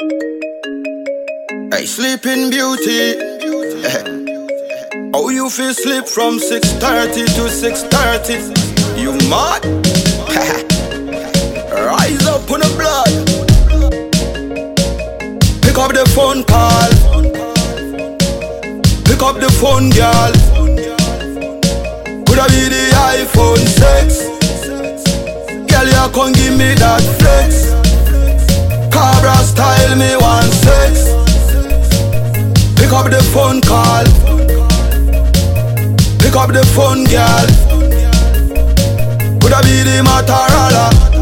Hey, sleeping beauty. How you feel sleep from 6.30 to 6.30? You mad? Rise up on the blood. Pick up the phone call. Pick up the phone, girl. Could I be the iPhone 6? Girl, you come give me that flex. Style, me one sex. Pick up the phone call. Pick up the phone, girl. Could I be the Motorola?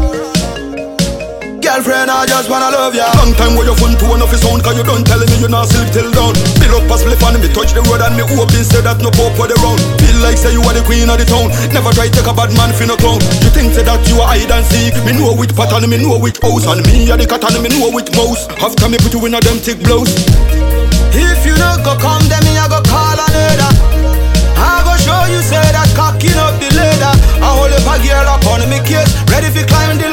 Girlfriend, I just wanna love ya. Long time with your phone to one of his own, cause you don't telling me you not sleep till dawn. Build up a split and me touch the road and me hope instead that no pope for the round. Feel like say you are the queen of the town. Never try take a bad man for no clown. You think say that you are hide and seek. Me know which pattern, me know which house, and me are the cat and me know which mouse. After me put you in a them thick blouse. If you don't go come, then me I go call another. I go show you say that cocking up the leather. I hold up a girl up on me case, ready for climb the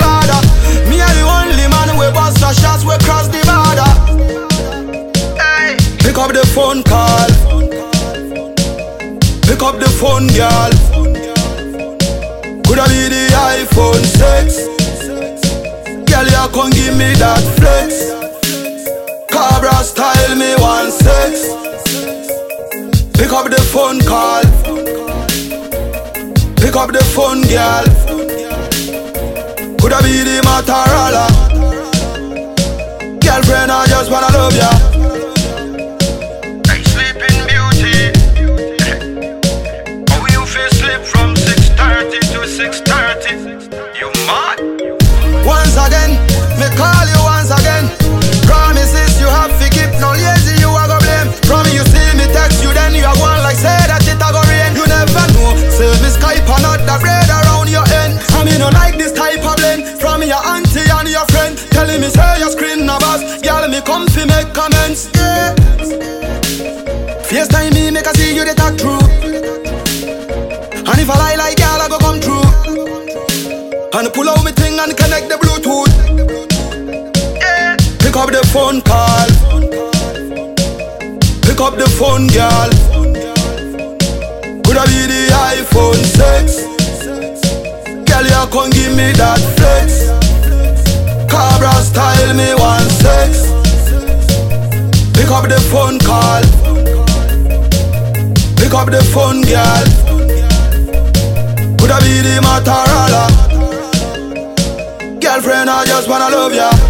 phone call. Pick up the phone, girl. Coulda be the iPhone 6. Girl, you come give me that flex. Cabra style, me one sex. Pick up the phone call. Pick up the phone, girl. Coulda be the Motorola. Me say your screen buzz, girl me come fi make comments. Yeah. FaceTime me make I see you the talk true. And if I lie like girl, I go come true. And pull out me thing and connect the Bluetooth. Yeah. Pick up the phone call. Pick up the phone, girl. Coulda be the iPhone 6. Girl, you come give me that flex. Style, me one sex. Pick up the phone call. Pick up the phone, girl. Coulda be the Motorola. Girlfriend, I just wanna love ya.